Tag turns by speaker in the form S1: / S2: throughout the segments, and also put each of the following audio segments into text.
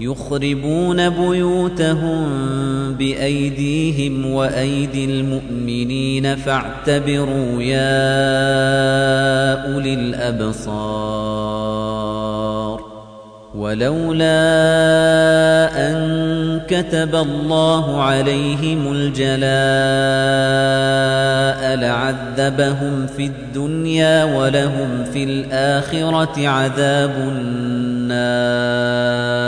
S1: يخربون بيوتهم بأيديهم وأيدي المؤمنين فاعتبروا يا أولي الأبصار ولولا أن كتب الله عليهم الجلاء لعذبهم في الدنيا ولهم في الآخرة عذاب النار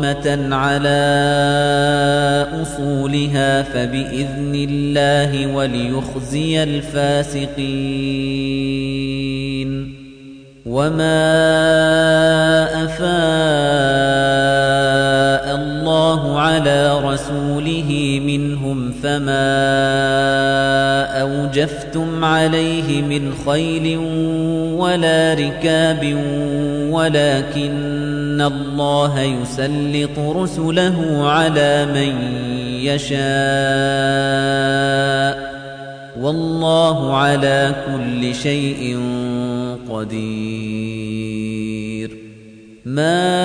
S1: قَائِمَةً عَلَى أُصُولِهَا فَبِإِذْنِ اللَّهِ وَلِيُخْزِيَ الْفَاسِقِينَ وَمَا أَفَاءَ اللَّهُ عَلَى رَسُولِهِ مِنْهُمْ فَمَا أَوْجَفْتُمْ عَلَيْهِ مِنْ خَيْلٍ وَلَا رِكَابٍ وَلَكِنَّ اللَّهَ يُسَلِّطُ رُسُلَهُ عَلَى مَنْ يَشَاءُ وَاللَّهُ عَلَى كُلِّ شَيْءٍ قَدِيرٌ مَا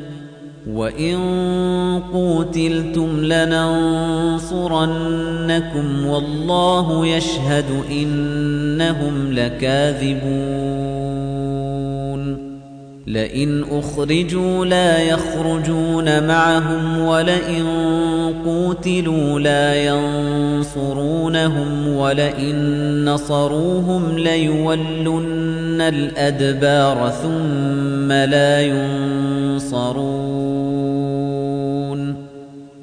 S1: وَإِن قُوتِلْتُمْ لَنَنصُرَنَّكُمْ وَاللَّهُ يَشْهَدُ إِنَّهُمْ لَكَاذِبُونَ لَئِنْ أُخْرِجُوا لَا يَخْرُجُونَ مَعَهُمْ وَلَئِن قُوتِلُوا لَا يَنصُرُونَهُمْ وَلَئِن نَّصَرُوهُمْ لَيُوَلُّنَّ الْأَدْبَارَ ثُمَّ لَا يُنصَرُونَ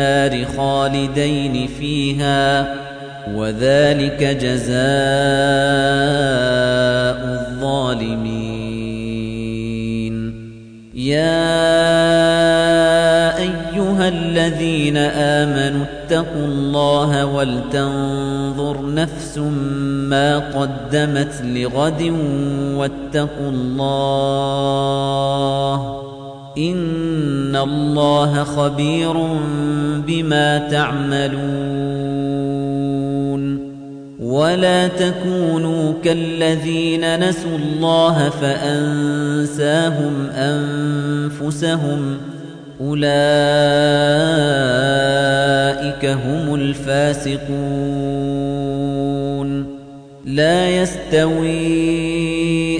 S1: النَّارِ خَالِدَيْنِ فِيهَا وَذَلِكَ جَزَاءُ الظَّالِمِينَ يَا أَيُّهَا الَّذِينَ آمَنُوا اتَّقُوا اللَّهَ وَلْتَنظُرْ نَفْسٌ مَا قَدَّمَتْ لِغَدٍ وَاتَّقُوا اللَّهَ إِنَّ اللَّهَ خَبِيرٌ بِمَا تَعْمَلُونَ وَلَا تَكُونُوا كَالَّذِينَ نَسُوا اللَّهَ فَأَنسَاهُمْ أَنفُسَهُمْ أُولَئِكَ هُمُ الْفَاسِقُونَ لَا يَسْتَوِي